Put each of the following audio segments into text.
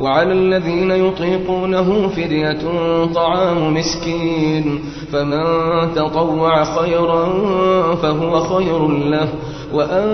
وعلى الذين يطيقونه فدية طعام مسكين. فمن تطوع خيرا فهو خير له وأن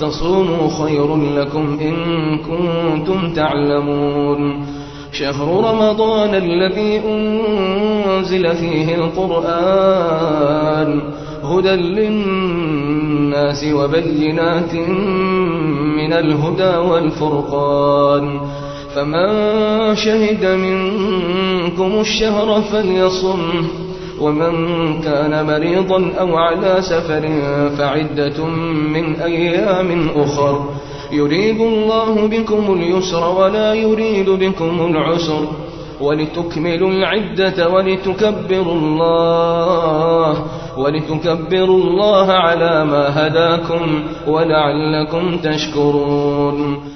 تصوموا خير لكم إن كنتم تعلمون. شهر رمضان الذي أنزل فيه القرآن هدى للناس وبينات من الهدى والفرقان. فمن شهد منكم الشهر فليصم ومن كان مريضا أو على سفر فعدة من أيام أخر. يريد الله بكم اليسر ولا يريد بكم العسر ولتكملوا العدة ولتكبروا الله ولتكبروا الله على ما هداكم ولعلكم تشكرون.